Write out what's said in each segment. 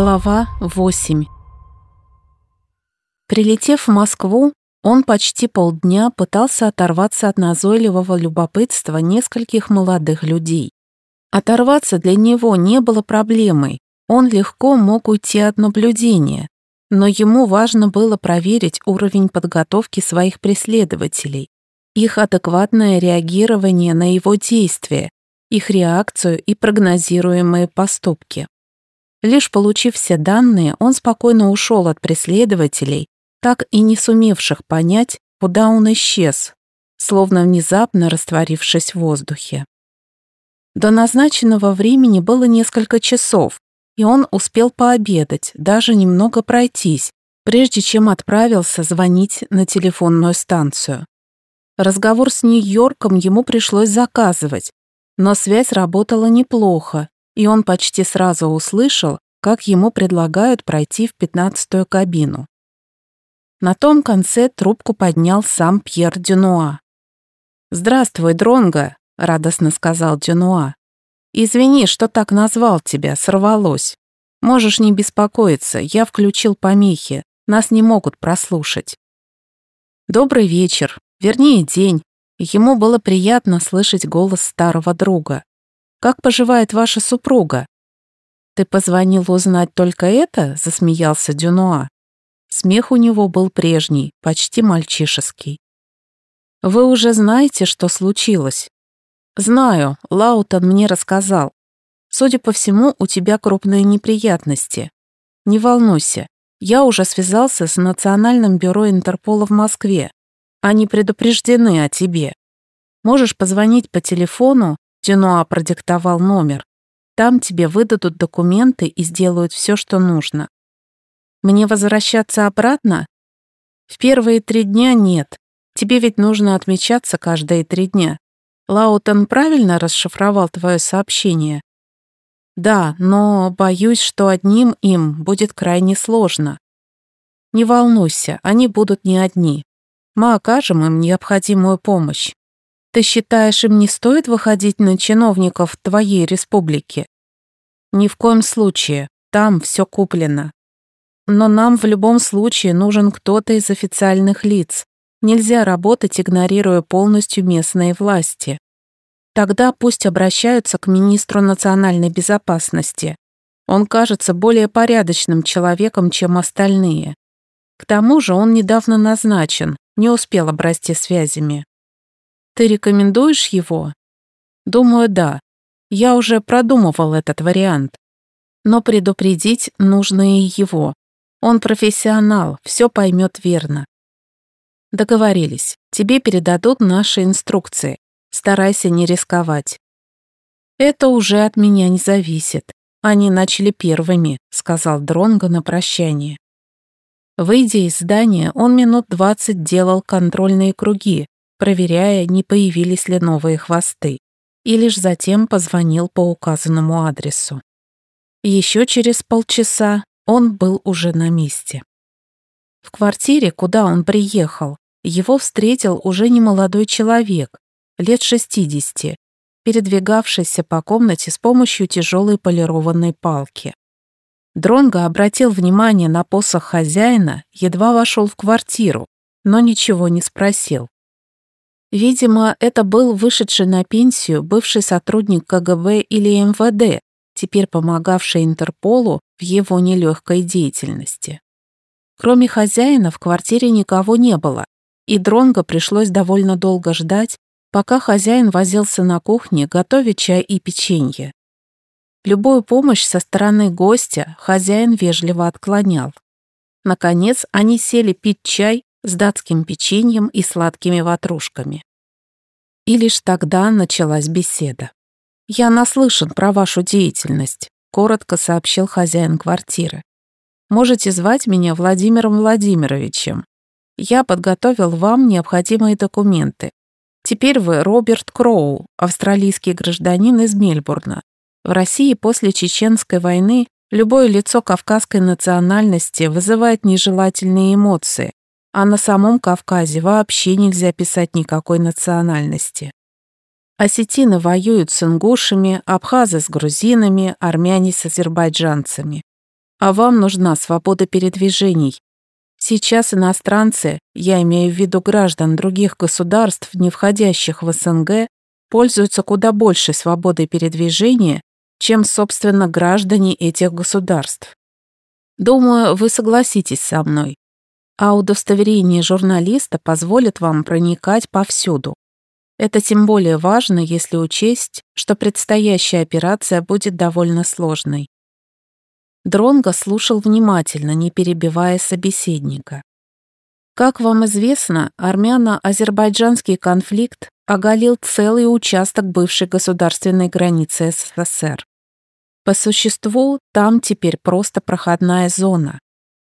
Глава 8 Прилетев в Москву, он почти полдня пытался оторваться от назойливого любопытства нескольких молодых людей. Оторваться для него не было проблемой, он легко мог уйти от наблюдения, но ему важно было проверить уровень подготовки своих преследователей, их адекватное реагирование на его действия, их реакцию и прогнозируемые поступки. Лишь получив все данные, он спокойно ушел от преследователей, так и не сумевших понять, куда он исчез, словно внезапно растворившись в воздухе. До назначенного времени было несколько часов, и он успел пообедать, даже немного пройтись, прежде чем отправился звонить на телефонную станцию. Разговор с Нью-Йорком ему пришлось заказывать, но связь работала неплохо, и он почти сразу услышал, как ему предлагают пройти в пятнадцатую кабину. На том конце трубку поднял сам Пьер Дюнуа. «Здравствуй, Дронго», — радостно сказал Дюнуа. «Извини, что так назвал тебя, сорвалось. Можешь не беспокоиться, я включил помехи, нас не могут прослушать». «Добрый вечер, вернее, день». Ему было приятно слышать голос старого друга. Как поживает ваша супруга?» «Ты позвонил узнать только это?» — засмеялся Дюнуа. Смех у него был прежний, почти мальчишеский. «Вы уже знаете, что случилось?» «Знаю, Лаутон мне рассказал. Судя по всему, у тебя крупные неприятности. Не волнуйся, я уже связался с Национальным бюро Интерпола в Москве. Они предупреждены о тебе. Можешь позвонить по телефону Дюнуа продиктовал номер. Там тебе выдадут документы и сделают все, что нужно. Мне возвращаться обратно? В первые три дня нет. Тебе ведь нужно отмечаться каждые три дня. Лаутон правильно расшифровал твое сообщение? Да, но боюсь, что одним им будет крайне сложно. Не волнуйся, они будут не одни. Мы окажем им необходимую помощь. Ты считаешь, им не стоит выходить на чиновников твоей республики? Ни в коем случае. Там все куплено. Но нам в любом случае нужен кто-то из официальных лиц. Нельзя работать, игнорируя полностью местные власти. Тогда пусть обращаются к министру национальной безопасности. Он кажется более порядочным человеком, чем остальные. К тому же он недавно назначен, не успел обрасти связями. Ты рекомендуешь его? Думаю, да. Я уже продумывал этот вариант. Но предупредить нужно и его. Он профессионал, все поймет верно. Договорились. Тебе передадут наши инструкции. Старайся не рисковать. Это уже от меня не зависит. Они начали первыми, сказал Дронго на прощание. Выйдя из здания, он минут двадцать делал контрольные круги, проверяя, не появились ли новые хвосты, и лишь затем позвонил по указанному адресу. Еще через полчаса он был уже на месте. В квартире, куда он приехал, его встретил уже немолодой человек, лет 60, передвигавшийся по комнате с помощью тяжелой полированной палки. Дронго обратил внимание на посох хозяина, едва вошел в квартиру, но ничего не спросил. Видимо, это был вышедший на пенсию бывший сотрудник КГБ или МВД, теперь помогавший Интерполу в его нелегкой деятельности. Кроме хозяина в квартире никого не было, и Дронго пришлось довольно долго ждать, пока хозяин возился на кухне, готовя чай и печенье. Любую помощь со стороны гостя хозяин вежливо отклонял. Наконец они сели пить чай с датским печеньем и сладкими ватрушками. И лишь тогда началась беседа. «Я наслышан про вашу деятельность», — коротко сообщил хозяин квартиры. «Можете звать меня Владимиром Владимировичем. Я подготовил вам необходимые документы. Теперь вы Роберт Кроу, австралийский гражданин из Мельбурна. В России после Чеченской войны любое лицо кавказской национальности вызывает нежелательные эмоции, а на самом Кавказе вообще нельзя писать никакой национальности. Осетины воюют с ингушами, абхазы с грузинами, армяне с азербайджанцами. а вам нужна свобода передвижений. Сейчас иностранцы, я имею в виду граждан других государств, не входящих в СНГ, пользуются куда большей свободой передвижения, чем, собственно, граждане этих государств. Думаю, вы согласитесь со мной. А удостоверение журналиста позволит вам проникать повсюду. Это тем более важно, если учесть, что предстоящая операция будет довольно сложной. Дронго слушал внимательно, не перебивая собеседника. Как вам известно, армяно-азербайджанский конфликт оголил целый участок бывшей государственной границы СССР. По существу, там теперь просто проходная зона.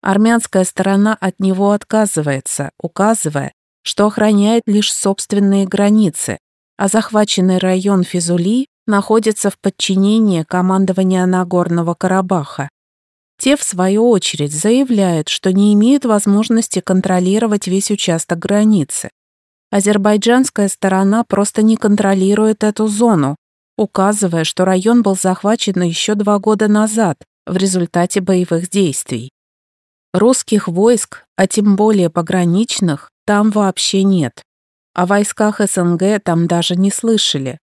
Армянская сторона от него отказывается, указывая, что охраняет лишь собственные границы, а захваченный район Физули находится в подчинении командования Нагорного Карабаха. Те, в свою очередь, заявляют, что не имеют возможности контролировать весь участок границы. Азербайджанская сторона просто не контролирует эту зону, указывая, что район был захвачен еще два года назад в результате боевых действий. Русских войск, а тем более пограничных, там вообще нет. О войсках СНГ там даже не слышали.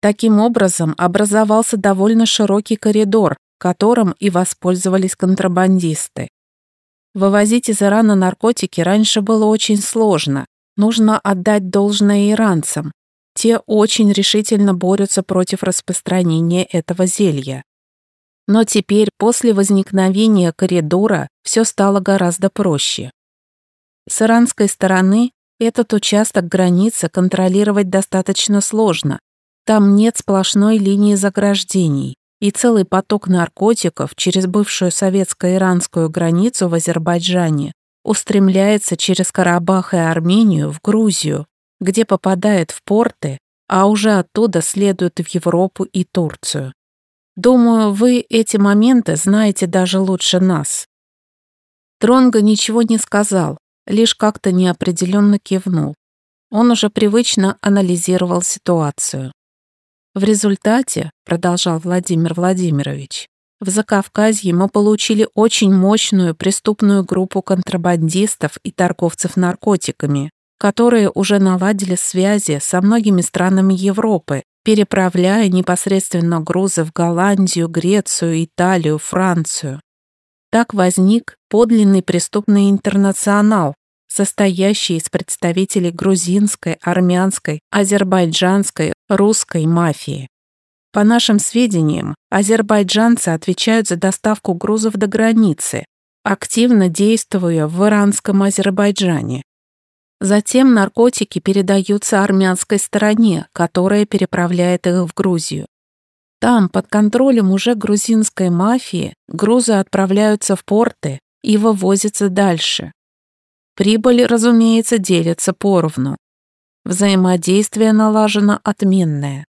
Таким образом, образовался довольно широкий коридор, которым и воспользовались контрабандисты. Вывозить из Ирана наркотики раньше было очень сложно. Нужно отдать должное иранцам. Те очень решительно борются против распространения этого зелья. Но теперь, после возникновения коридора, все стало гораздо проще. С иранской стороны этот участок границы контролировать достаточно сложно. Там нет сплошной линии заграждений и целый поток наркотиков через бывшую советско-иранскую границу в Азербайджане устремляется через Карабах и Армению в Грузию, где попадает в порты, а уже оттуда следует в Европу и Турцию. Думаю, вы эти моменты знаете даже лучше нас. Тронго ничего не сказал, лишь как-то неопределенно кивнул. Он уже привычно анализировал ситуацию. В результате, продолжал Владимир Владимирович, в Закавказье мы получили очень мощную преступную группу контрабандистов и торговцев наркотиками, которые уже наладили связи со многими странами Европы, переправляя непосредственно грузы в Голландию, Грецию, Италию, Францию. Так возник подлинный преступный интернационал, состоящий из представителей грузинской, армянской, азербайджанской, русской мафии. По нашим сведениям, азербайджанцы отвечают за доставку грузов до границы, активно действуя в иранском Азербайджане. Затем наркотики передаются армянской стороне, которая переправляет их в Грузию. Там, под контролем уже грузинской мафии, грузы отправляются в порты и вывозятся дальше. Прибыль, разумеется, делится поровну. Взаимодействие налажено отменное.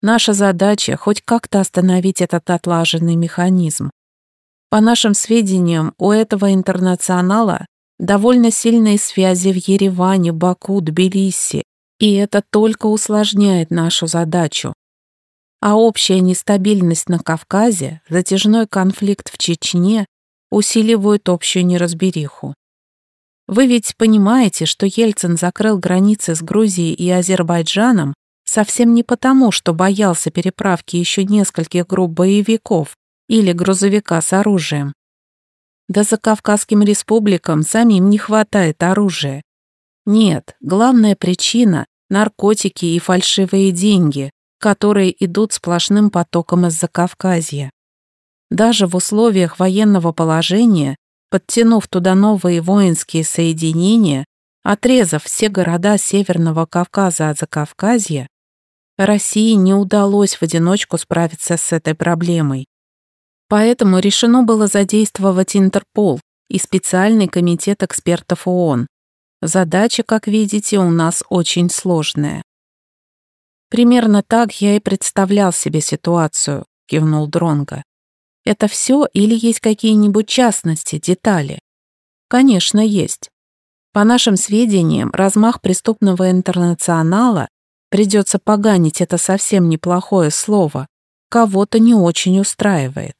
Наша задача хоть как-то остановить этот отлаженный механизм. По нашим сведениям, у этого интернационала довольно сильные связи в Ереване, Баку, Тбилиси, и это только усложняет нашу задачу. А общая нестабильность на Кавказе, затяжной конфликт в Чечне усиливают общую неразбериху. Вы ведь понимаете, что Ельцин закрыл границы с Грузией и Азербайджаном совсем не потому, что боялся переправки еще нескольких групп боевиков или грузовика с оружием. Да за Кавказским республикам самим не хватает оружия. Нет, главная причина – наркотики и фальшивые деньги, которые идут сплошным потоком из Закавказья. Даже в условиях военного положения подтянув туда новые воинские соединения, отрезав все города Северного Кавказа от Закавказья, России не удалось в одиночку справиться с этой проблемой. Поэтому решено было задействовать Интерпол и специальный комитет экспертов ООН. Задача, как видите, у нас очень сложная. Примерно так я и представлял себе ситуацию, кивнул Дронга. Это все или есть какие-нибудь частности, детали? Конечно, есть. По нашим сведениям, размах преступного интернационала придется поганить это совсем неплохое слово, кого-то не очень устраивает.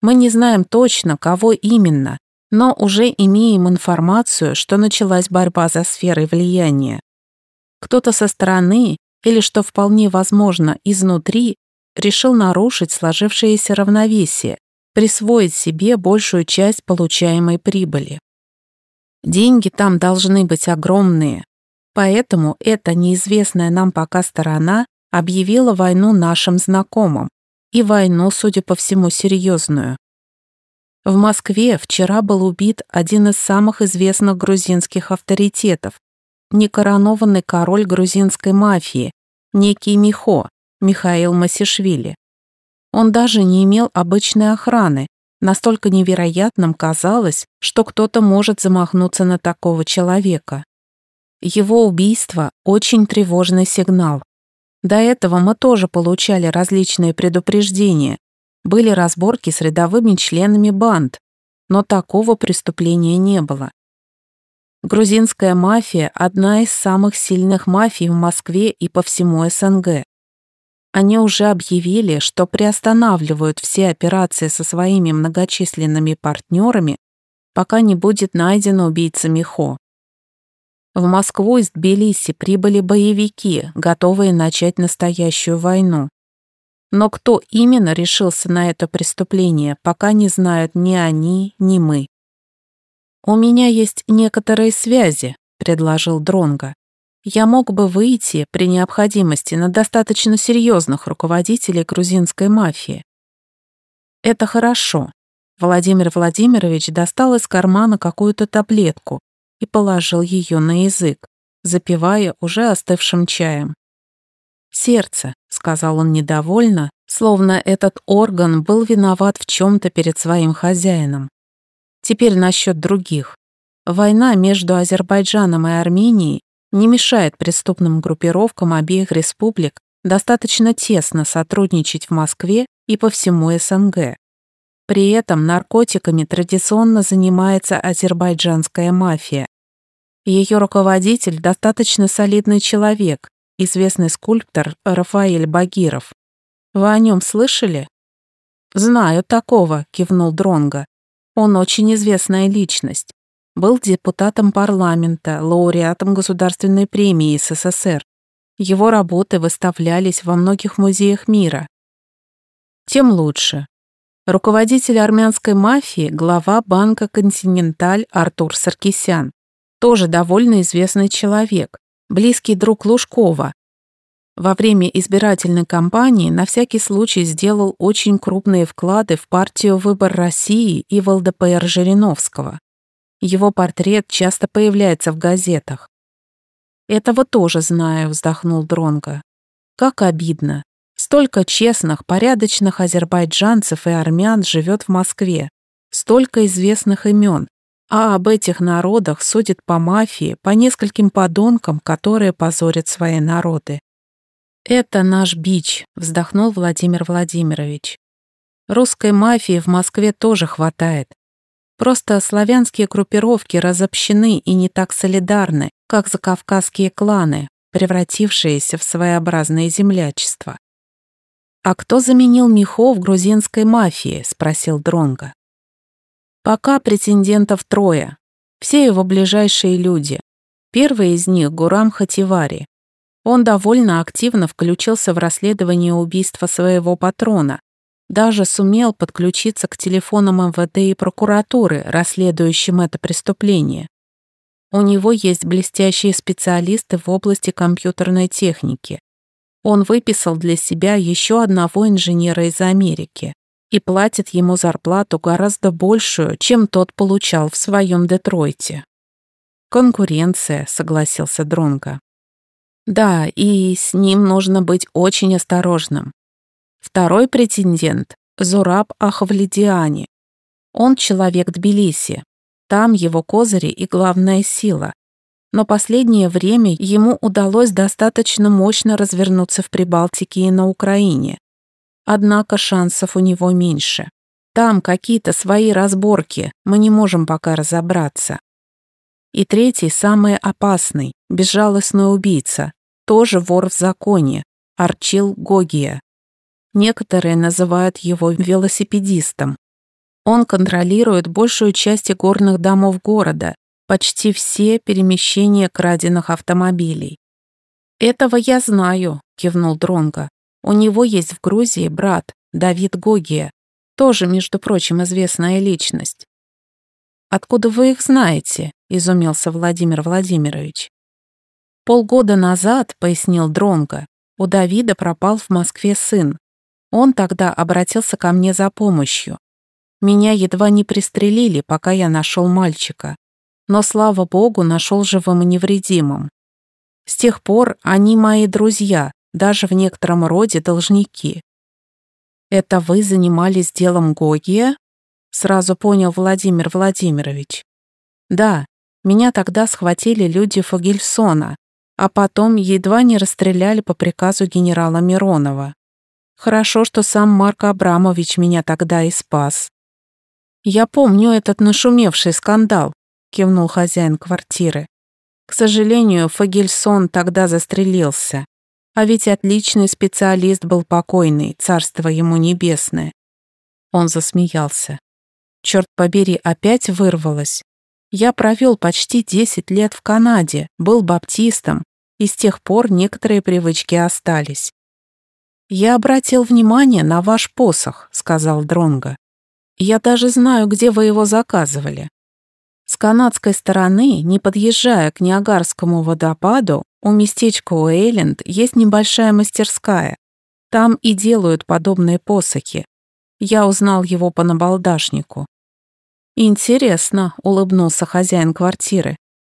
Мы не знаем точно, кого именно, но уже имеем информацию, что началась борьба за сферой влияния. Кто-то со стороны, или, что вполне возможно, изнутри, решил нарушить сложившееся равновесие, присвоить себе большую часть получаемой прибыли. Деньги там должны быть огромные, поэтому эта неизвестная нам пока сторона объявила войну нашим знакомым, и войну, судя по всему, серьезную. В Москве вчера был убит один из самых известных грузинских авторитетов, некоронованный король грузинской мафии, некий Михо, Михаил Масишвили. Он даже не имел обычной охраны, настолько невероятным казалось, что кто-то может замахнуться на такого человека. Его убийство – очень тревожный сигнал. До этого мы тоже получали различные предупреждения, были разборки с рядовыми членами банд, но такого преступления не было. Грузинская мафия – одна из самых сильных мафий в Москве и по всему СНГ. Они уже объявили, что приостанавливают все операции со своими многочисленными партнерами, пока не будет найден убийца Михо. В Москву из Тбилиси прибыли боевики, готовые начать настоящую войну. Но кто именно решился на это преступление, пока не знают ни они, ни мы. «У меня есть некоторые связи», — предложил Дронга я мог бы выйти при необходимости на достаточно серьезных руководителей грузинской мафии. Это хорошо. Владимир Владимирович достал из кармана какую-то таблетку и положил ее на язык, запивая уже остывшим чаем. «Сердце», — сказал он недовольно, словно этот орган был виноват в чем-то перед своим хозяином. Теперь насчет других. Война между Азербайджаном и Арменией не мешает преступным группировкам обеих республик достаточно тесно сотрудничать в Москве и по всему СНГ. При этом наркотиками традиционно занимается азербайджанская мафия. Ее руководитель достаточно солидный человек, известный скульптор Рафаэль Багиров. Вы о нем слышали? «Знаю такого», — кивнул Дронга. «Он очень известная личность был депутатом парламента, лауреатом Государственной премии СССР. Его работы выставлялись во многих музеях мира. Тем лучше. Руководитель армянской мафии, глава банка «Континенталь» Артур Саркисян. Тоже довольно известный человек, близкий друг Лужкова. Во время избирательной кампании на всякий случай сделал очень крупные вклады в партию «Выбор России» и в ЛДПР Жириновского. Его портрет часто появляется в газетах. «Этого тоже знаю», — вздохнул Дронго. «Как обидно. Столько честных, порядочных азербайджанцев и армян живет в Москве. Столько известных имен. А об этих народах судят по мафии, по нескольким подонкам, которые позорят свои народы. «Это наш бич», — вздохнул Владимир Владимирович. «Русской мафии в Москве тоже хватает. Просто славянские группировки разобщены и не так солидарны, как закавказские кланы, превратившиеся в своеобразное землячество. «А кто заменил Михо в грузинской мафии?» – спросил Дронга. «Пока претендентов трое. Все его ближайшие люди. Первый из них – Гурам Хативари. Он довольно активно включился в расследование убийства своего патрона, даже сумел подключиться к телефонам МВД и прокуратуры, расследующим это преступление. У него есть блестящие специалисты в области компьютерной техники. Он выписал для себя еще одного инженера из Америки и платит ему зарплату гораздо большую, чем тот получал в своем Детройте. «Конкуренция», — согласился Дронго. «Да, и с ним нужно быть очень осторожным. Второй претендент – Зураб Ахавлидиани. Он человек Тбилиси. Там его козыри и главная сила. Но последнее время ему удалось достаточно мощно развернуться в Прибалтике и на Украине. Однако шансов у него меньше. Там какие-то свои разборки, мы не можем пока разобраться. И третий, самый опасный, безжалостный убийца, тоже вор в законе, Арчил Гогия. Некоторые называют его велосипедистом. Он контролирует большую часть горных домов города, почти все перемещения краденных автомобилей. «Этого я знаю», — кивнул Дронго. «У него есть в Грузии брат, Давид Гогия, тоже, между прочим, известная личность». «Откуда вы их знаете?» — изумился Владимир Владимирович. «Полгода назад», — пояснил Дронго, — «у Давида пропал в Москве сын. Он тогда обратился ко мне за помощью. Меня едва не пристрелили, пока я нашел мальчика. Но, слава богу, нашел живым и невредимым. С тех пор они мои друзья, даже в некотором роде должники. «Это вы занимались делом Гогия?» Сразу понял Владимир Владимирович. «Да, меня тогда схватили люди Фогельсона, а потом едва не расстреляли по приказу генерала Миронова. Хорошо, что сам Марк Абрамович меня тогда и спас. «Я помню этот нашумевший скандал», — кивнул хозяин квартиры. «К сожалению, Фагельсон тогда застрелился. А ведь отличный специалист был покойный, царство ему небесное». Он засмеялся. «Черт побери, опять вырвалось. Я провел почти 10 лет в Канаде, был баптистом, и с тех пор некоторые привычки остались. «Я обратил внимание на ваш посох», — сказал Дронго. Я даже знаю, где вы его заказывали. С канадской стороны, не подъезжая к Ниагарскому водопаду, у местечка Уэйленд есть небольшая мастерская. Там и делают подобные посохи. Я узнал его по набалдашнику. «Интересно», — улыбнулся хозяин квартиры.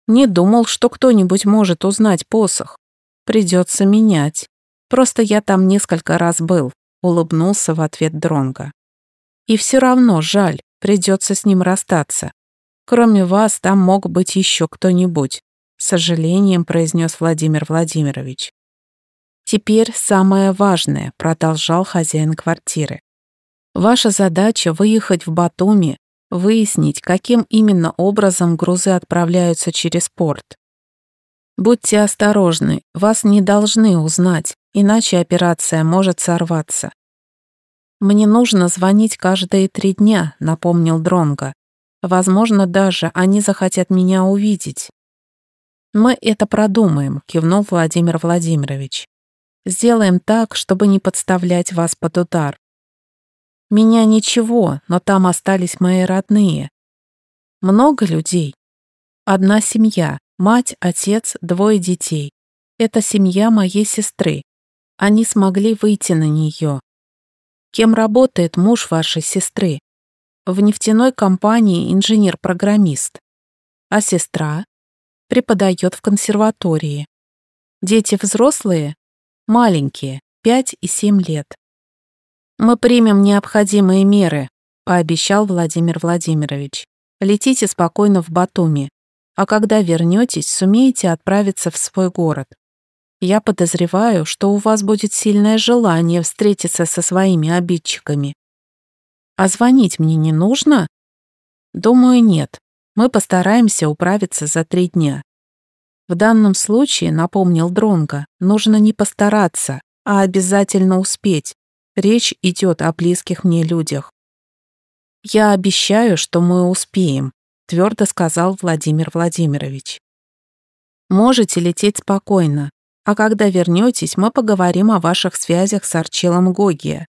«Не думал, что кто-нибудь может узнать посох. Придется менять. Просто я там несколько раз был», — улыбнулся в ответ Дронга. И все равно жаль, придется с ним расстаться. Кроме вас, там мог быть еще кто-нибудь, с сожалением произнес Владимир Владимирович. Теперь самое важное, продолжал хозяин квартиры. Ваша задача выехать в Батуми, выяснить, каким именно образом грузы отправляются через порт. Будьте осторожны, вас не должны узнать, иначе операция может сорваться. «Мне нужно звонить каждые три дня», — напомнил Дронго. «Возможно, даже они захотят меня увидеть». «Мы это продумаем», — кивнул Владимир Владимирович. «Сделаем так, чтобы не подставлять вас под удар. Меня ничего, но там остались мои родные. Много людей. Одна семья, мать, отец, двое детей. Это семья моей сестры. Они смогли выйти на нее, Кем работает муж вашей сестры? В нефтяной компании инженер-программист. А сестра? Преподает в консерватории. Дети взрослые? Маленькие, 5 и 7 лет. Мы примем необходимые меры, пообещал Владимир Владимирович. Летите спокойно в Батуми, а когда вернетесь, сумеете отправиться в свой город. Я подозреваю, что у вас будет сильное желание встретиться со своими обидчиками. А звонить мне не нужно? Думаю, нет. Мы постараемся управиться за три дня. В данном случае, напомнил Дронга, нужно не постараться, а обязательно успеть. Речь идет о близких мне людях. Я обещаю, что мы успеем, твердо сказал Владимир Владимирович. Можете лететь спокойно. А когда вернетесь, мы поговорим о ваших связях с Арчилом Гогия.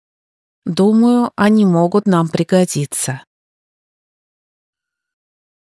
Думаю, они могут нам пригодиться.